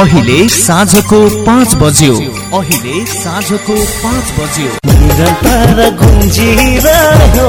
अहिले साँझको पाँच बज्यो। अहिले साँझको पाँच बज्यो। निरन्तर गुन्जिरह्यो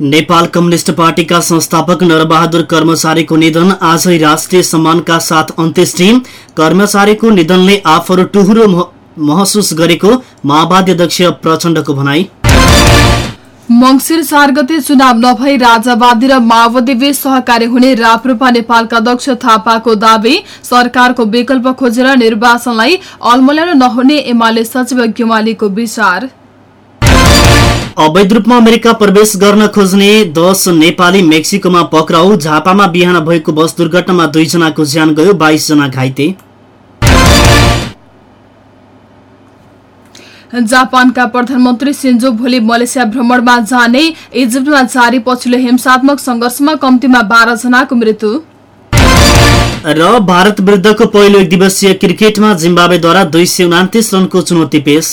नेपाल कम्युनिष्ट पार्टीका संस्थापक नरबहादुर कर्मचारीको निधन आजै राष्ट्रिय सम्मानका साथ अन्त्येष्टि। कर्मचारीको निधनले आफूहरू टुहुरो मह- महसुस गरेको माओवादी अध्यक्ष प्रचण्डको भनाई। मंगिर चार गते चुनाव नभई राजावादी र माओवादी सहकारी हुने राप्रपा नेपालका अध्यक्ष थापाको दावी सरकारको विकल्प खोजेर निर्वाचनलाई अल्मल्याउन नहुने एमाले सचिव गेवालीको विचार। अवैध रूपमा अमेरिका प्रवेश गर्न खोज्ने दश नेपाली मेक्सिकोमा पक्राउ झापामा बिहान भएको बस दुर्घटनामा दुईजनाको ज्यान गयो बाइसजना घाइते। जापानका प्रधानमन्त्री सिन्जो भोलि मलेसिया भ्रमणमा जाने इजिप्टमा जारी पछिल्लो हिंसात्मक संघर्षमा कम्तीमा बाह्र जनाको मृत्यु। र भारत विरुद्धको पहिलो एक दिवसीय क्रिकेटमा जिम्बावेद्वारा दुई सय उनातिस रनको चुनौती पेश।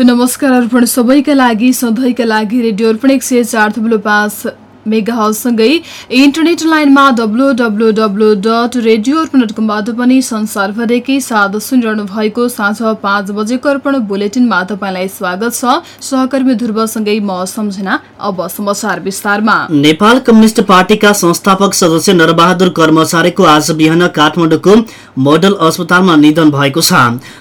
नमस्कार अर्पण सबैका लागि सधैँका लागि रेडियो अर्पण एक सय चार थुप्रो पाँच मेगासँगै इन्टरनेट लाइनमा W W W dot radio Arpan dot कमबाट पनि संसारभरिकै साथ सुनिरहनु भएको साँझ पाँच बजेको अर्पण बुलेटिनमा तपाईँलाई स्वागत छ। सहकर्मी ध्रुवसँगै म सम्झना अब समाचार विस्तारमा। नेपाल कम्युनिष्ट पार्टीका संस्थापक सदस्य नरबहादुर कर्मचारीको आज बिहान काठमाडौँको मोडल अस्पतालमा निधन भएको छ।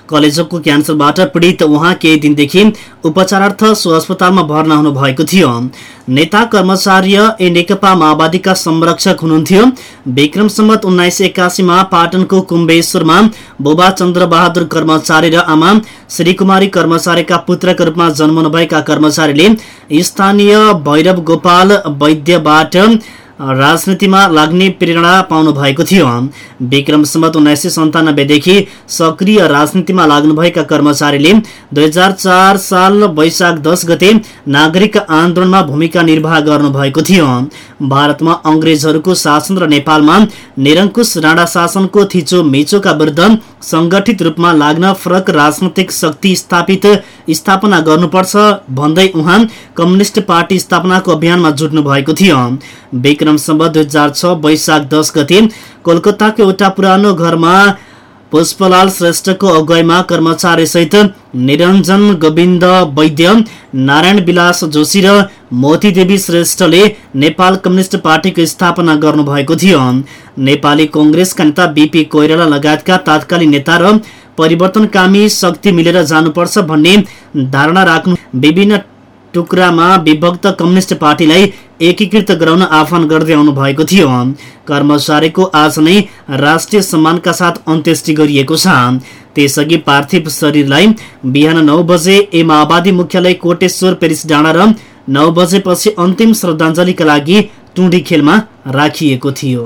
कलेजोको क्यान्सरबाट पीडित उहाँ केही दिनदेखि उपचारार्थ सो अस्पतालमा भर्ना हुनु भएको थियो। नेता कर्मचार्य ए नेकपा माओवादीका संरक्षक हुनुहुन्थ्यो। विक्रम सम्मत उन्नाइस सय एकासीमा पाटनको कुम्बेश्वरमा बोबा चन्द्र बहादुर कर्मचारी र आमा श्रीकुमारी कर्मचारीका पुत्रका रूपमा जन्मनुभएका कर्मचारीले स्थानीय भैरव गोपाल वैद्यबाट राजनीतिमा लाग्ने प्रेरणा पाउनु भएको थियो। विक्रम सम्मत उन्नाइस सय सन्तानब्बेदेखि सक्रिय राजनीतिमा लाग्नुभएका कर्मचारीले दुई हजार चार साल वैशाख दस गते नागरिक आन्दोलनमा भूमिका निर्वाह गर्नुभएको थियो। भारतमा अङ्ग्रेजहरूको शासन र नेपालमा निरङ्कुश राणा शासनको थिचो मिचोका विरुद्ध संगठित रूपमा लाग्न फरक राजनैतिक शक्ति स्थापित स्थापना गर्नुपर्छ भन्दै उहाँ कम्युनिष्ट पार्टी स्थापनाको अभियानमा जुट्नु भएको थियो सम्बत दुई हजार छ वैशाख दस गते कोलकाताको एउटा पुरानो घरमा पुष्पलाल श्रेष्ठको अगुवाईमा कर्मचारी सहित निरञ्जन गोविन्द वैद्य नारायण विलास जोशी र मोती देवी श्रेष्ठले नेपाल कम्युनिष्ट पार्टीको स्थापना गर्नुभएको थियो। नेपाली कङ्ग्रेसका नेता बिपी कोइराला लगायतका तात्कालीन नेता र परिवर्तनकामी शक्ति मिलेर जानुपर्छ भन्ने धारणा राख्नु विभिन्न टुक्रामा विभक्त कम्युनिष्ट पार्टीलाई एकीकृत गराउन आह्वान गर्दै आउनु भएको थियो। कर्मचारीको आज नै राष्ट्रिय सम्मानका साथ अन्त्येष्टि गरिएको छ। त्यसअघि पार्थिव शरीरलाई बिहान नौ बजे ए माओवादी मुख्यालय कोटेश्वर पेरिस डाँडा र नौ बजेपछि अन्तिम श्रद्धाञ्जलीका लागि टुँडी खेलमा राखिएको थियो।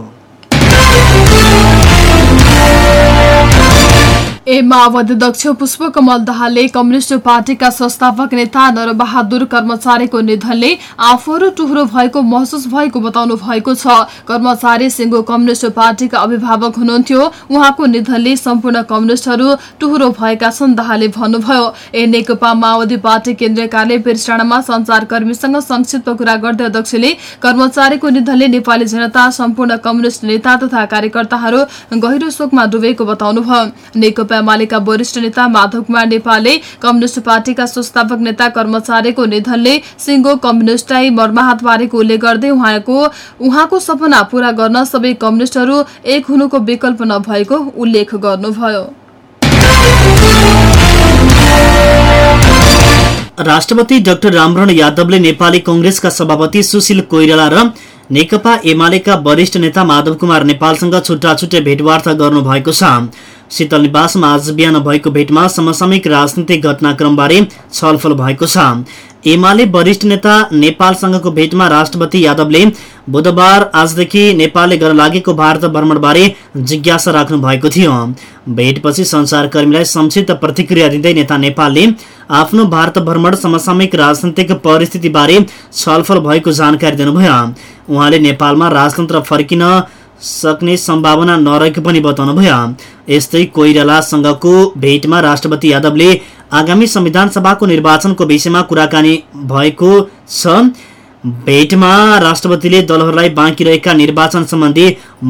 ए माओवादी अध्यक्ष पुष्पकमल दाहालले कम्युनिष्ट पार्टीका संस्थापक नेता नरबहादुर कर्मचारीको निधनले आफूहरू टुहुरो भएको महसुस भएको बताउनु भएको छ। कर्मचारी सिंहको कम्युनिष्ट पार्टीका अभिभावक हुनुहुन्थ्यो। उहाँको निधनले सम्पूर्ण कम्युनिष्टहरू टुहुरो भएका छन् दाहालले भन्नुभयो। ए नेकपा माओवादी पार्टी केन्द्रीय कार्यालय पेरिसडाँडामा संचारकर्मीसँग संक्षिप्त कुरा गर्दै अध्यक्षले कर्मचारीको निधनले नेपाली जनता सम्पूर्ण कम्युनिष्ट नेता तथा कार्यकर्ताहरू गहिरो शोकमा डुबेको बताउनुभयो। नेकपा एमालेका वरिष्ठ नेता माधव कुमार नेपालले कम्युनिष्ट पार्टीका संस्थापक नेता कर्मचारीको निधनले सिङ्गो कम्युनिस्टलाई मर्माहत पारेको उल्लेख गर्दै उहाँको उहाँको सपना पूरा गर्न सबै कम्युनिष्टहरू एक हुनुको विकल्प नभएको उल्लेख गर्नुभयो। राष्ट्रपति डाक्टर रामरण यादवले नेपाली कंग्रेसका सभापति सुशील कोइराला र नेकपा एमालेका वरिष्ठ नेता माधव कुमार नेपालसँग छुट्टा छुट्टै भेटवार्ता गर्नुभएको छ। शीतल निवासमा आज बिहान भएको भेटमा समसामयिक राजनीतिक घटनाक्रमबारे छलफल भएको छ। एमाले वरिष्ठ नेता नेपालसँगको भेटमा राष्ट्रपति यादवले बुधबार आजदेखि नेपालले गर्न लागेको भारत भ्रमणबारे जिज्ञासा राख्नु भएको थियो। भेटपछि संचारकर्मीलाई संक्षिप्त प्रतिक्रिया दिँदै नेता नेपालले आफ्नो भारत भ्रमण समसामयिक राजनैतिक परिस्थितिबारे छलफल भएको जानकारी दिनुभयो। उहाँले नेपालमा राजतन्त्र फर्किन सक्ने सम्भावना नरहेको पनि बताउनुभयो यस्तै कोइरालासँगको भेटमा राष्ट्रपति यादवले आगामी संविधान सभाको निर्वाचनको विषयमा कुराकानी भएको छ। भेटमा राष्ट्रपतिले दलहरूलाई बाँकी रहेका निर्वाचन सम्बन्धी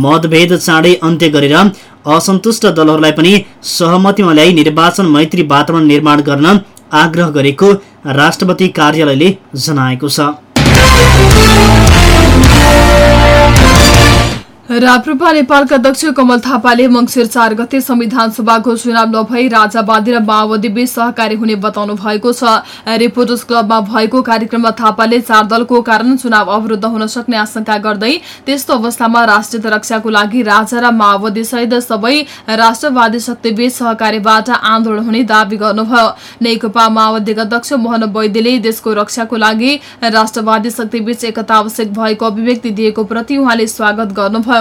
मतभेद चाँडै अन्त्य गरेर असन्तुष्ट दलहरूलाई पनि सहमतिमा ल्याई निर्वाचन मैत्री वातावरण निर्माण गर्न आग्रह गरेको राष्ट्रपति कार्यालयले जनाएको छ। राप्रपा नेपालका अध्यक्ष कमल थापाले मङ्सिर चार गते संविधान सभाको चुनाव नभई राजावादी र माओवादी बीच सहकारी हुने बताउनु भएको छ। रिपोर्टर्स क्लबमा भएको कार्यक्रममा थापाले चार दलको कारण चुनाव अवरुद्ध हुन सक्ने आशंका गर्दै त्यस्तो अवस्थामा राष्ट्रिय रक्षाको लागि राजा र माओवादी सहित सबै राष्ट्रवादी शक्तिबीच सहकारीबाट आन्दोलन हुने दावी गर्नुभयो। नेकपा माओवादीका अध्यक्ष मोहन वैद्यले देशको रक्षाको लागि राष्ट्रवादी शक्तिबीच एकता आवश्यक भएको अभिव्यक्ति दिएको प्रति उहाँले स्वागत गर्नुभयो।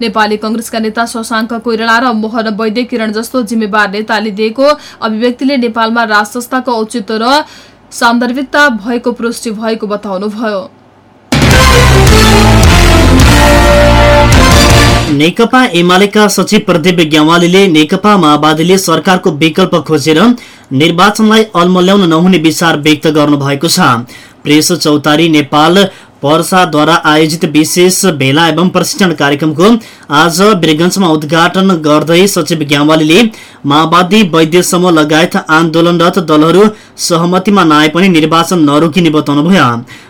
नेपाली कंग्रेसका नेता शशाङ्क कोइराला र मोहन वैद्य किरण जस्तो जिम्मेवार नेताले दिएको अभिव्यक्तिले नेपालमा राज संस्थाको औचित्य र सान्दर्भिकता भएको पुष्टि भएको बताउनुभयो। नेकपा एमालेका सचिव प्रदीप ग्यावालीले नेकपा माओवादीले सरकारको विकल्प खोजेर निर्वाचनलाई अल्मल्याउन नहुने विचार व्यक्त गर्नुभएको छ। प्रेस चौतारी नेपाल पर्साद्वारा आयोजित विशेष भेला एवं प्रशिक्षण कार्यक्रमको आज वीरगंजमा उद्घाटन गर्दै सचिव ग्यावालीले माओवादी वैद्य समूह लगायत आन्दोलनरत दलहरू सहमतिमा नआए पनि निर्वाचन नरोकिने बताउनुभयो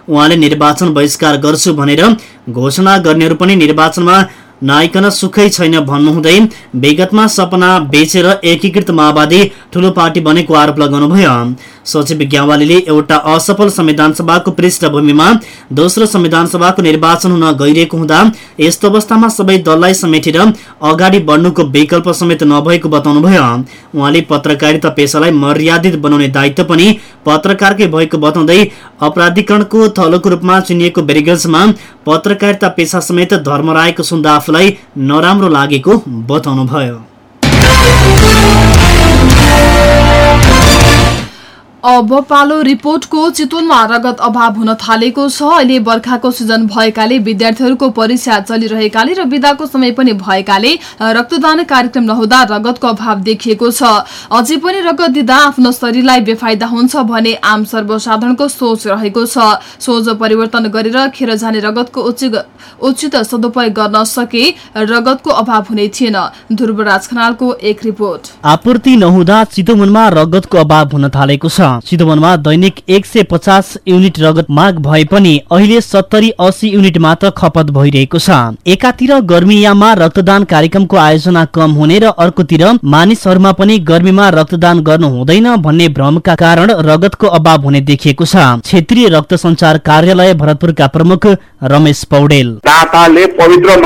उहाँले निर्वाचन बहिष्कार गर्छु भनेर घोषणा गर्नेहरू पनि निर्वाचनमा नआइकन सुखै छैन भन्नुहुँदै विगतमा सपना बेचेर एकीकृत माओवादी ठूलो पार्टी बनेको आरोप लगाउनुभयो सचिव ग्यावालीले एउटा असफल संविधान सभाको पृष्ठभूमिमा दोस्रो संविधान सभाको निर्वाचन हुन गइरहेको हुँदा यस्तो अवस्थामा सबै दललाई समेटेर अगाडि बढ्नुको विकल्प समेत नभएको बताउनुभयो। उहाँले पत्रकारिता पेसालाई मर्यादित बनाउने दायित्व पनि पत्रकारकै भएको बताउँदै अपराधीकरणको थलोको रूपमा चिनिएको बेरिगन्जमा पत्रकारिता पेसा समेत धर्मराएको सुन्दा आफूलाई नराम्रो लागेको बताउनुभयो। अब पालो रिपोर्टको चितवनमा रगत अभाव हुन थालेको छ। अहिले बर्खाको सिजन भएकाले विद्यार्थीहरूको परीक्षा चलिरहेकाले र विदाको समय पनि भएकाले रक्तदान कार्यक्रम नहुँदा रगतको अभाव देखिएको छ। अझै पनि रगत दिँदा आफ्नो शरीरलाई बेफाइदा हुन्छ भने आम सर्वसाधारणको सोच रहेको छ। सोच परिवर्तन गरेर खेर जाने रगतको उचित सदुपयोग गर्न सके रगतको अभाव हुने थिएन। ध्रुवराज खनालको एक रिपोर्ट। आपूर्ति नहुँदा चितवनमा रगतको अभाव हुन थालेको छ। चितवनमा दैनिक एक सय पचास युनिट रगत माग भए पनि अहिले सत्तरी अस्सी युनिट मात्र खपत भइरहेको छ। एकातिर गर्मीयाममा रक्तदान कार्यक्रमको आयोजना कम हुने र अर्कोतिर मानिसहरूमा पनि गर्मीमा रक्तदान गर्नु हुँदैन भन्ने भ्रमका कारण रगतको अभाव हुने देखिएको छ। क्षेत्रीय रक्त संचार कार्यालय भरतपुरका प्रमुख रमेश पौडेल। दाताले पवित्र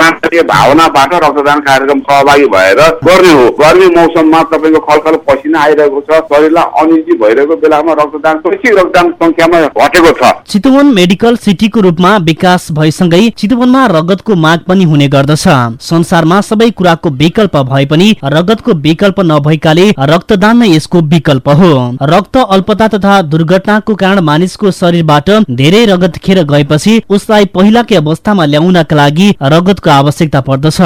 भावनाबाट रक्तदान कार्यक्रम सहभागी भएर गर्ने हो। गर्मी मौसममा तपाईँको खलखल पसिना आइरहेको छ शरीरलाई अनिजी भइरहेको बेलामा रक्तदान शैक्षिक रक्तदान संख्यामा घटेको छ। चितवन मेडिकल सिटीको रूपमा विकास भएसँगै चितवनमा रगतको माग पनि हुने गर्दछ। संसारमा सबै कुराको विकल्प भए पनि रगतको विकल्प नभएकाले रक्तदान नै यसको विकल्प हो। रक्त अल्पता तथा दुर्घटनाको कारण मानिसको शरीरबाट धेरै रगत खेर गएपछि उसलाई पहिलाकै अवस्थामा ल्याउनका लागि रगतको आवश्यकता पर्दछ।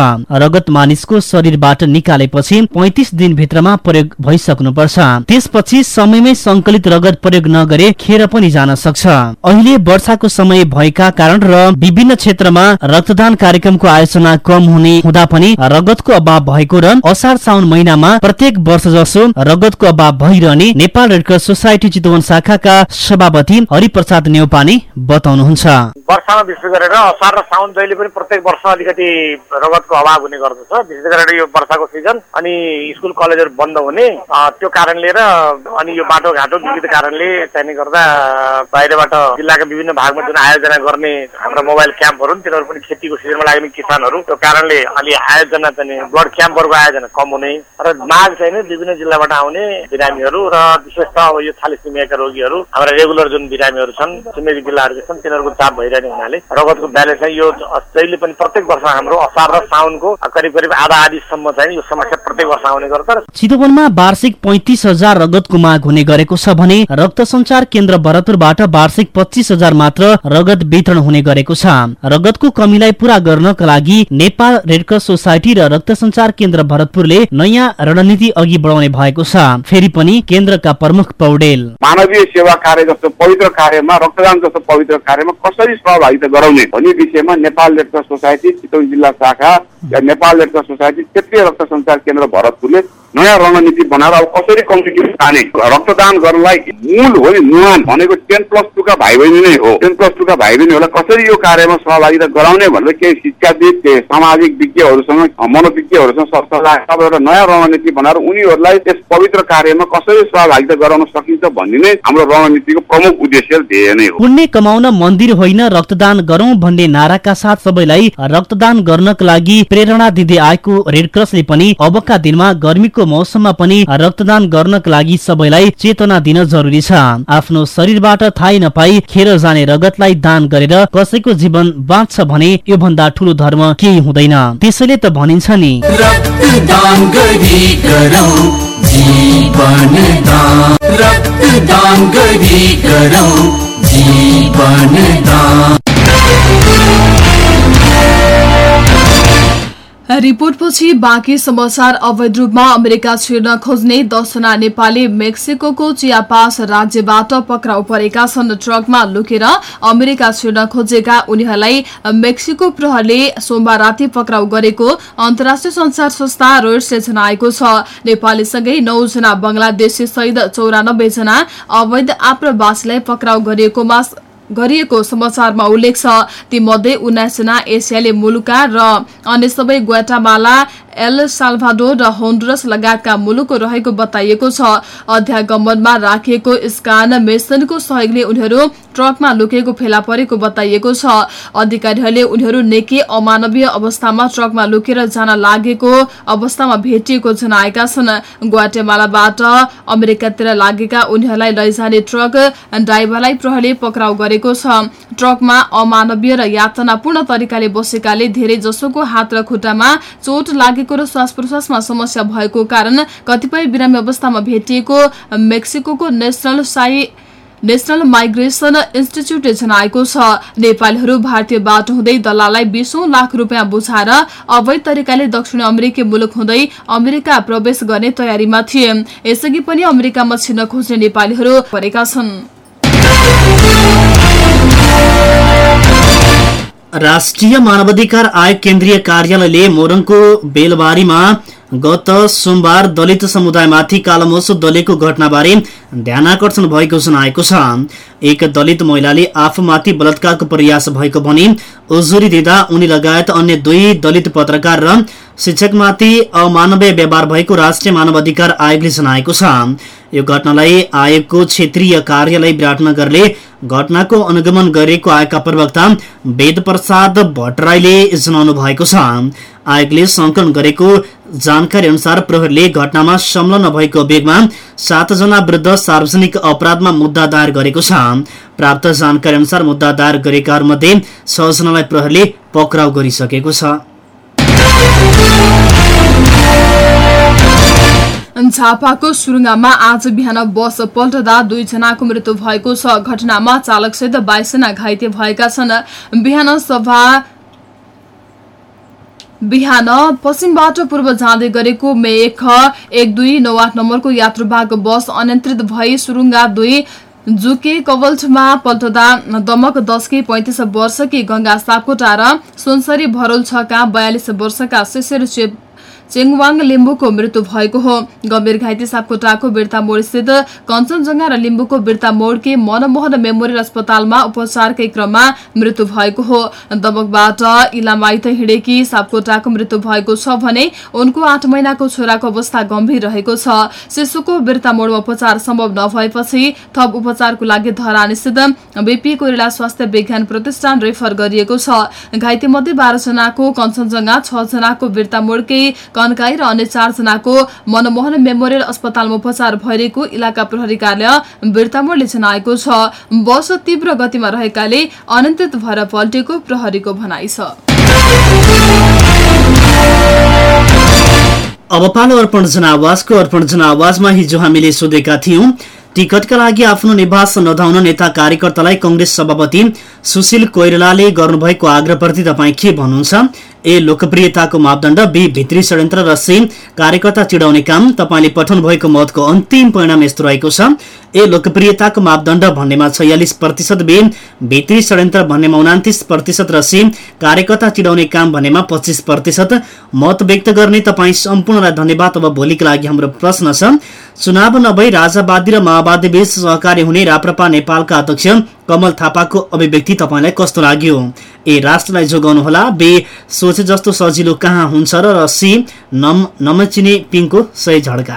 रगत मानिसको शरीरबाट निकालेपछि पैतिस दिनभित्रमा प्रयोग भइसक्नुपर्छ। त्यसपछि समयमै संकलित दलित रगत प्रयोग नगरे खेर पनि जान सक्छ। अहिले वर्षाको समय भएका कारण र विभिन्न क्षेत्रमा रक्तदान कार्यक्रमको आयोजना कम हुने हुँदा पनि रगतको अभाव भएको र असार साउन महिनामा प्रत्येक वर्ष जसो रगतको अभाव भइरहने Nepal red cross society Chitwan शाखाका सभापति हरिप्रसाद नेौपाने बताउनुहुन्छ। वर्षामा विशेष गरेर असार र साउन जहिले पनि प्रत्येक वर्ष अलिकति रगतको अभाव हुने गर्दछ। विशेष गरेर यो वर्षाको सिजन अनि स्कुल कलेजहरू बन्द हुने त्यो कारणले र अनि यो बाटोघाटो विविध कारणले चाहिने गर्दा बाहिरबाट जिल्लाका विभिन्न भागमा जुन आयोजना गर्ने हाम्रा मोबाइल क्याम्पहरू तिनीहरू पनि खेतीको सिजनमा लाग्ने किसानहरू त्यो कारणले अलि आयोजना चाहिँ ब्लड क्याम्पहरूको आयोजना कम हुने र माग चाहिँ विभिन्न जिल्लाबाट आउने बिरामीहरू र विशेष त अब यो थालिसिमियाका रोगीहरू हाम्रा रेगुलर जुन बिरामीहरू छन् छिमेकी जिल्लाहरूका छन् तिनीहरूको चाप भइरहने हुनाले रगतको ब्यालेन्स चाहिँ यो जहिले पनि प्रत्येक वर्ष हाम्रो असार र साउनको करिब करिब आधा आधीसम्म चाहिँ यो समस्या प्रत्येक वर्ष आउने गर्छ चितवनमा वार्षिक पैंतिस हजार रगतको माग हुने गरेको छ। भने रक्त संचार केन्द्र भरतपुरबाट वार्षिक पच्चिस हजार मात्र रगत वितरण हुने गरेको छ। रगतको कमीलाई पूरा गर्नका लागि नेपाल रेडक्रस सोसाइटी र रक्त संचार केन्द्र भरतपुरले नयाँ रणनीति अघि बढाउने भएको छ। फेरि पनि केन्द्रका प्रमुख पौडेल। मानवीय सेवा कार्य जस्तो पवित्र कार्यमा रक्तदान जस्तो पवित्र कार्यमा कसरी सहभागिता गराउने भन्ने विषयमा नेपाल रेडक्रस सोसाइटी चितवन जिल्ला शाखा या नेपाल रेडक्रस सोसाइटी क्षेत्रीय रक्त संचार केन्द्र भरतपुरले नयाँ रणनीति बनाएर अब कसरी कम्युनिटी ताने? रक्तदान गर्नलाई मूल हो नि नुहान भनेको टेन प्लस टूका भाइ बहिनी नै हो। टेन प्लस टूका भाइ बहिनीहरूलाई कसरी यो कार्यमा सहभागिता गराउने भनेर केही शिक्षाविद सामाजिक विज्ञहरूसँग मनोविज्ञहरूसँग सरसल्लाह अब एउटा नयाँ रणनीति बनाएर उनीहरूलाई यस पवित्र कार्यमा कसरी सहभागिता गराउन सकिन्छ भन्ने नै हाम्रो रणनीतिको प्रमुख उद्देश्य ध्येय नै हो। पुण्य कमाउन मन्दिर होइन रक्तदान गरौं भन्ने नाराका साथ सबैलाई रक्तदान गर्नका लागि प्रेरणा दिँदै आएको रेडक्रसले पनि अबका दिनमा गर्मीको मौसममा पनि रक्तदान गर्नका लागि सबैलाई चेतना दिन जरुरी छ। आफ्नो शरीरबाट थाहै नपाई खेर जाने रगतलाई दान गरेर कसैको जीवन बाँच्छ भने योभन्दा ठूलो धर्म केही हुँदैन। त्यसैले त भनिन्छ नि रक्तदान गरी गरौँ जीवन दान। रिपोर्टपछि बाँकी समाचार अवैध रूपमा अमेरिका छिर्न खोज्ने दसजना नेपाली मेक्सिको चियापास राज्यबाट पक्राउ परेका छन्। ट्रकमा लुकेर अमेरिका छिर्न खोजेका उनीहरूलाई मेक्सिको प्रहरले सोमबार राति पक्राउ गरेको अन्तर्राष्ट्रिय संचार संस्था रोयर्सले जनाएको छ। नेपालीसँगै नौजना बंगलादेशी सहित चौरानब्बे जना अवैध आप्रवासीलाई पक्राउ गरिएकोमा गरिएको समाचारमा उल्लेख छ। तीमध्ये उन्नाइसजना एसियाली मुलुका र अन्य सबै ग्वाटामाला एल साल्भाडोर र होन्डुरस लगायतका मुलुकको रहेको बताइएको छ। अध्यागमनमा राखिएको स्कान मेसिनको सहयोगले उनीहरू ट्रकमा लुकेको फेला परेको बताइएको छ। अधिकारीहरूले उनीहरू निकै अमानवीय अवस्थामा ट्रकमा लुकेर जान लागेको अवस्थामा भेटिएको जनाएका छन्। ग्वाटेमालाबाट अमेरिकातिर लागेका उनीहरूलाई लैजाने ट्रक ड्राइभरलाई प्रहरले पक्राउ गरेको छ। ट्रकमा अमानवीय र यातनापूर्ण तरिकाले बसेकाले धेरै जसोको हात र खुट्टामा चोट लागेको र श्वास प्रश्वासमा समस्या भएको कारण कतिपय बिरामी अवस्थामा भेटिएको मेक्सिको नेशनल साई नेशनल माइग्रेसन इन्स्टिच्युटले जनाएको छ। नेपालीहरू भारतीय बाटो हुँदै दलाललाई बीसौं लाख रुपियाँ बुझाएर अवैध तरिकाले दक्षिण अमेरिकी मुलुक हुँदै अमेरिका प्रवेश गर्ने तयारीमा थिए। यसअघि पनि अमेरिकामा छिर्न खोज्ने नेपालीहरू परेका छन्। राष्ट्रिय मानवाधिकार आयोग केन्द्रीय कार्यालयले मोरङको बेलबारीमा गत सोमबार दलित समुदायमाथि कालोमोसो दलेको घटनाबारे ध्यानकर्षण भएको जनाएको छ। एक दलित महिलाले आफूमाथि बलात्कारको प्रयास भएको भने उजुरी दिँदा उनी लगायत अन्य दुई दलित पत्रकार र शिक्षकमाथि अमानवीय व्यवहार भएको राष्ट्रिय मानवाधिकार आयोगले जनाएको छ। यो घटनालाई आयोगको क्षेत्रीय कार्यालय विराटनगरले घटनाको अनुगमन गरेको आयोगका प्रवक्ता वेद प्रसाद भट्टराईले जनाउनु भएको छ। आयोगले संकलन गरेको जानकारी अनुसार प्रहरीले घटनामा संलग्न भएको वेगमा सातजना विरुद्ध सार्वजनिक अपराधमा मुद्दा दायर गरेको छ। प्राप्त जानकारी अनुसार मुद्दा दायर गरेकाहरूमध्ये छजनालाई प्रहरीले पक्राउ गरिसकेको छ। झापाको सुरुङ्गामा आज बिहान बस पल्टदा दुईजनाको मृत्यु भएको छ। घटनामा चालकसहित बाइसजना घाइते भएका छन्। बिहान सभा बिहान पश्चिमबाट पूर्व जाँदै गरेको मे एक दुई नौ आठ नम्बरको यात्रुवाहक बस अनियन्त्रित भई सुरुङ्गा दुई जुके कवल्टमा पल्टदा दमक दसकी पैंतिस वर्षकी गंगा सापकोटा र सोनसरी भरोल छका बयालिस वर्षका शिशिर चेङवाङ लिम्बुको मृत्यु भएको हो। गम्भीर घाइते सापकोटाको बिर्ता मोड स्थित कञ्चनजंघा र लिम्बुको बिर्ता मोडकै मनमोहन मेमोरियल अस्पतालमा उपचारकै क्रममा मृत्यु भएको हो। दमकबाट इलामाइत हिँडेकी सापकोटाको मृत्यु भएको छ भने उनको आठ महिनाको छोराको अवस्था गम्भीर रहेको छ। शिशुको बिर्ता मोडमा उपचार सम्भव नभएपछि थप उपचारको लागि धरान स्थित बीपी कोइराला स्वास्थ्य विज्ञान प्रतिष्ठान रेफर गरिएको छ। घाइते मध्ये बाह्रजनाको कञ्चनजंघा छ जनाको बिर्ता मोडकै कन्काई र अन्य चारजनाको मनमोहन मेमोरियल अस्पतालमा उपचार भइरहेको इलाका प्रहरी कार्य बिर्तामोडले जनाएको छ। बस तीव्र गतिमा रहेकाले अनियन्त्रित भएर पल्टेको प्रहरीको भनाइ छ। अब पालो अर्पण जनावासको अर्पण जनावासमा हिजो हामीले सोधेका थियौं टिकटका लागि आफ्नो निवास नधाउन नेता कार्यकर्तालाई कंग्रेस सभापति सुशील कोइरालाले गर्नुभएको आग्रहप्रति तपाईँ के भन्नुहुन्छ? ए लोकप्रियताको मापदण्ड बी भित्री षड्यन्त्र र सी कार्यकर्ता चिडाउने काम। तपाईँले पठाउनु भएको मतको अन्तिम परिणाम यस्तो रहेको छ। ए लोकप्रियताको मापदण्ड भन्नेमा छयालिस प्रतिशत बी भित्री षड्यन्त्र भन्नेमा उनातिस प्रतिशत र सी कार्यकर्ता चिडाउने काम भन्नेमा पच्चिस प्रतिशत। मत व्यक्त गर्ने तपाईँ सम्पूर्णलाई धन्यवाद। अब भोलिका लागि हाम्रो प्रश्न छ। चुनाव नभई राजावादी र माओवादी बीच सहकारी हुने राप्रपा नेपालका अध्यक्ष कमल थापाको अभिव्यक्ति तपाईँलाई कस्तो लाग्यो? ए राष्ट्रलाई जोगाउनुहोला। बे सोचे जस्तो सजिलो कहाँ हुन्छ र सी नम नमचिने पिङको सही झड्का।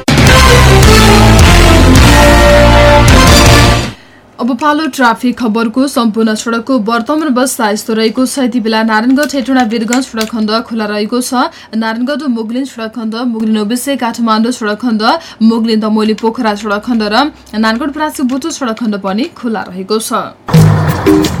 पालो ट्राफिक खबरको सम्पूर्ण सड़कको वर्तमान अवस्था यस्तो रहेको छ। यति बेला नारायणगढ हेटोडा वीरगंज सड़क खण्ड खुला रहेको छ। नारायणगढ मुगलिन सड़क खण्ड मुगलिन ओबिसे काठमाडौँ सड़क खण्ड मुगलिन दमोली पोखरा सड़क खण्ड र नारायणगढ प्रासी बुटो सड़क खण्ड पनि खुला रहेको छ।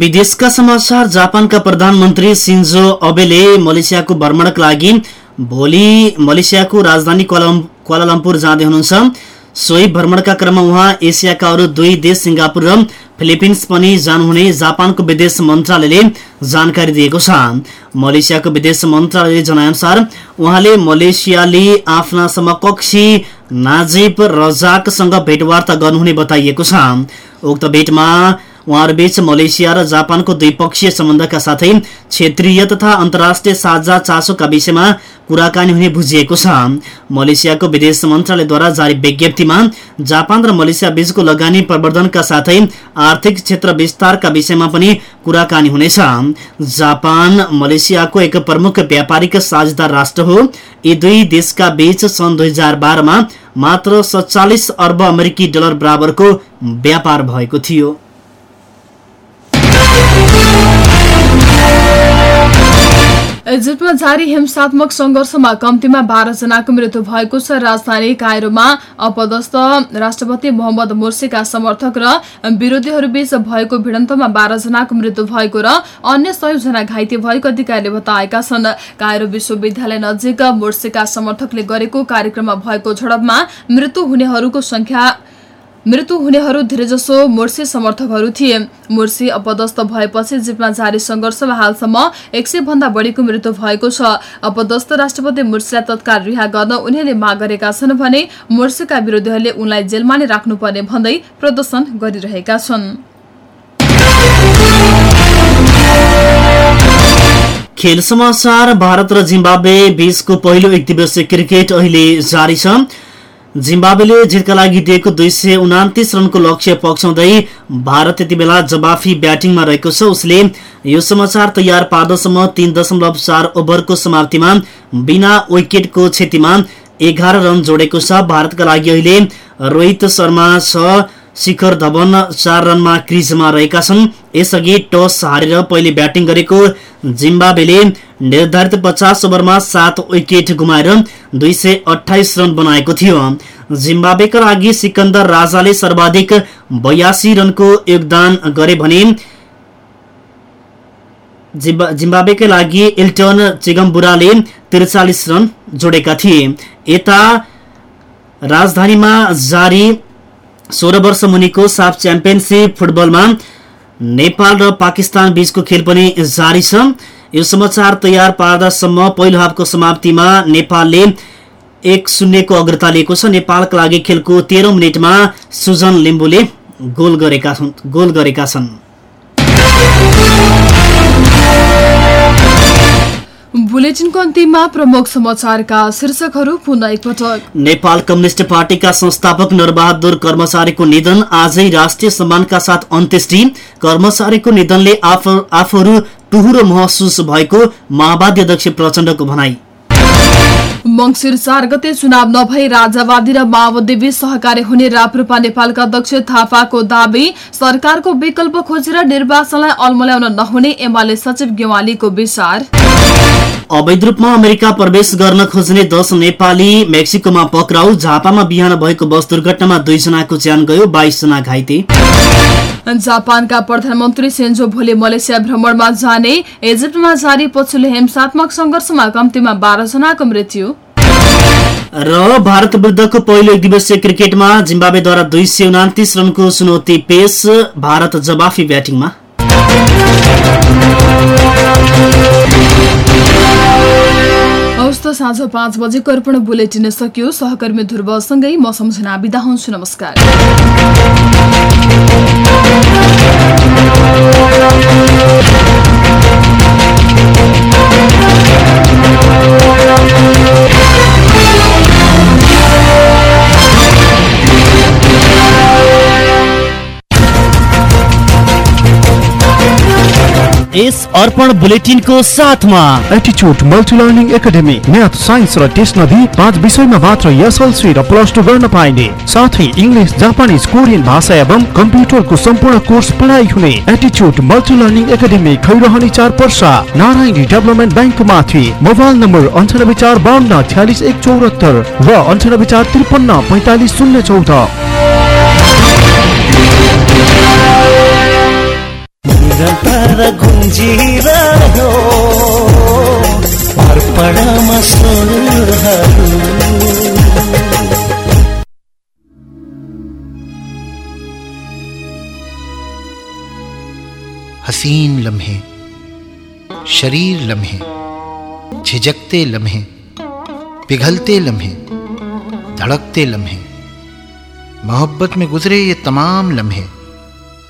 विदेशका समाचार जापानका प्रधानमन्त्री सिन्जो अबेले मलेसियाको भ्रमणका लागि भोलि मलेसियाको राजधानी क्वालालम्- क्वालालम्पुर जाँदै हुनुहुन्छ। सोही भ्रमणका क्रममा उहाँ एसियाका अरू दुई देश सिङ्गापुर र फिलिपिन्स पनि जानुहुने जापानको विदेश मन्त्रालयले जानकारी दिएको छ। मलेसियाको विदेश मन्त्रालयले जनाएअनुसार उहाँले मलेसियाली आफ्ना समकक्षी नाजिब रजाकसँग भेटवार्ता गर्नुहुने बताइएको छ। उक्त भेटमा उहाँहरूबीच मलेसिया र जापानको द्विपक्षीय सम्बन्धका साथै क्षेत्रीय तथा अन्तर्राष्ट्रिय साझा चासोका विषयमा कुराकानी हुने बुझिएको छ। मलेसियाको विदेश मन्त्रालयद्वारा जारी विज्ञप्तिमा जापान र मलेसिया बीचको लगानी प्रवर्धनका साथै आर्थिक क्षेत्र विस्तारका विषयमा पनि कुराकानी हुनेछ। जापान मलेसियाको एक प्रमुख व्यापारिक साझेदार राष्ट्र हो। यी दुई देशका बीच सन् दुई हजार बाह्रमा मात्र सत्तालिस अर्ब अमेरिकी डलर बराबरको व्यापार भएको थियो। इजिप्टमा जारी हिंसात्मक संघर्षमा कम्तीमा बाह्र जनाको मृत्यु भएको छ। राजधानी कायरोमा अपदस्थ राष्ट्रपति मोहम्मद मोर्सीका समर्थक र विरोधीहरूबीच भएको भिडन्तमा बाह्र जनाको मृत्यु भएको र अन्य सय जना घाइते भएको अधिकारीले बताएका छन्। कायरो विश्वविद्यालय नजिक मोर्सीका समर्थकले गरेको कार्यक्रममा भएको झडपमा मृत्यु हुनेहरूको संख्या मृत्यु हुनेहरू धेरैजसो मोर्सी समर्थकहरू थिए। मोर्सी अपदस्थ भएपछि जिपमा जारी सङ्घर्षमा हालसम्म एक सय भन्दा बढीको मृत्यु भएको छ। अपदस्थ राष्ट्रपति मोर्सीलाई तत्काल रिहा गर्न उनीहरूले माग गरेका छन् भने मोर्सीका विरोधीहरूले उनलाई जेलमा नै राख्नुपर्ने भन्दै प्रदर्शन गरिरहेका छन्। खेल समाचार भारत र जिम्बाब्वे बीचको पहिलो एक दिवसीय क्रिकेट अहिले जारी छ। जिम्बाब्वेले जितका लागि दिएको दुई सय उनातिस रनको लक्ष्य पक्षाउँदै भारत यति बेला जवाफी ब्याटिङमा रहेको छ। उसले यो समाचार तयार पार्दसम्म तीन दशमलव चार ओभरको समाप्तिमा बिना विकेटको क्षतिमा एघार रन जोडेको छ। भारतका लागि अहिले रोहित शर्मा छ शिखर धवन चार रनमा क्रिजमा रहेका छन्। यसअघि टस हारेर पहिले ब्याटिङ गरेको जिम्बाब्वेले निर्धारित पचास ओभरमा सात विकेट गुमाएर दुई सय अठाइस रन बनाएको थियो। जिम्बाब्वेका लागि सिकन्दर राजाले सर्वाधिक बयासी रनको योगदान गरे भने जिम्बा जिम्बाब्वेकै लागि इल्टन चिगम्बुराले त्रिचालिस रन जोडेका थिए। यता राजधानीमा जारी सोह्र वर्ष मुनिको साफ च्याम्पियनसिप फुटबलमा नेपाल र पाकिस्तान बीचको खेल पनि जारी छ। यो समाचार तयार पार्दासम्म पहिलो हाफको समाप्तिमा नेपालले एक शून्यको अग्रता लिएको छ। नेपालका लागि खेलको तेह्रौँ मिनटमा सुजन लिम्बुले गोल गरेका गोल गरेका छन्। बुलेटिनको अन्तिममा प्रमुख समाचारका शीर्षकहरू पुनः एकपटक। नेपाल कम्युनिष्ट पार्टीका संस्थापक नरबहादुर कर्मचारीको निधन आजै राष्ट्रिय सम्मानका साथ अन्त्येष्टि। कर्मचारीको निधनले आफ- आफूहरू टुहुरो महसुस भएको माओवादी अध्यक्ष प्रचण्डको भनाई। मङ्सिर चार गते चुनाव नभई राजावादी र माओवादी सहकारी हुने राप्रपा नेपालका अध्यक्ष थापाको दावी सरकारको विकल्प खोजेर निर्वाचनलाई अल्मल्याउन नहुने एमाले सचिव गेवालीको विचार। अवैध रूपमा अमेरिका प्रवेश गर्न खोज्ने दश नेपाली मेक्सिकोमा पक्राउ झापामा बिहान भएको बस दुर्घटनामा दुईजनाको ज्यान गयो बाइसजना घाइते। जापानका प्रधानमन्त्री सेन्जो भोलि मलेसिया भ्रमणमा जाने इजिप्टमा जारी पछिल्लो हिंसात्मक संघर्षमा कम्तीमा बाह्र जनाको मृत्यु। र भारत विरुद्धको पहिलो एक दिवसीय क्रिकेटमा जिम्बाब्वेद्वारा दुई सय उनातिस रनको चुनौती पेश भारत जवाफी ब्याटिङमा। हवस् त साँझ पाँच बजेको अर्पण बुलेटिन सकियो। सहकर्मी ध्रुवसँगै म सम्झना बिदा हुन्छु। नमस्कार। यस अर्पण बुलेटिनको साथमा एटिच्युड multi learning academy math science र टेस्ट नदी पाँच विषयमा मात्र एसएलसी र प्लस टू गर्न पाइने। साथै इङ्ग्लिस जापानिज कोरियन भाषा एवं कम्प्युटरको सम्पूर्ण कोर्स पढाइ हुने एटिच्युड मल्टी लर्निङ एकाडेमी खैरहनी चार पर्सा नारायणी डेभलपमेन्ट ब्याङ्कको माथि मोबाइल नम्बर अन्ठानब्बे चार बाहन्न छ्यालिस एक चौरात्तर र अन्ठानब्बे चार त्रिपन्न पैँतालिस शून्य चौध। गुन्जिरह्यो अर्पणमा स्वरहरू हसीन लम्हे, शरीर लम्हे, झिझकते लम्हे, पिघलते लम्हे, धड़कते लम्हे। मोहब्बत में गुजरे ये तमाम लम्हे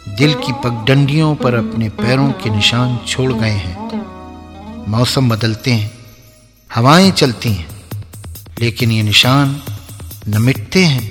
दिल की पगडंडियों पर अपने पैरों के निशान छोड़ गए हैं। मौसम बदलते हैं, हवाएँ चलती हैं, लेकिन ये निशान न मिटते हैं।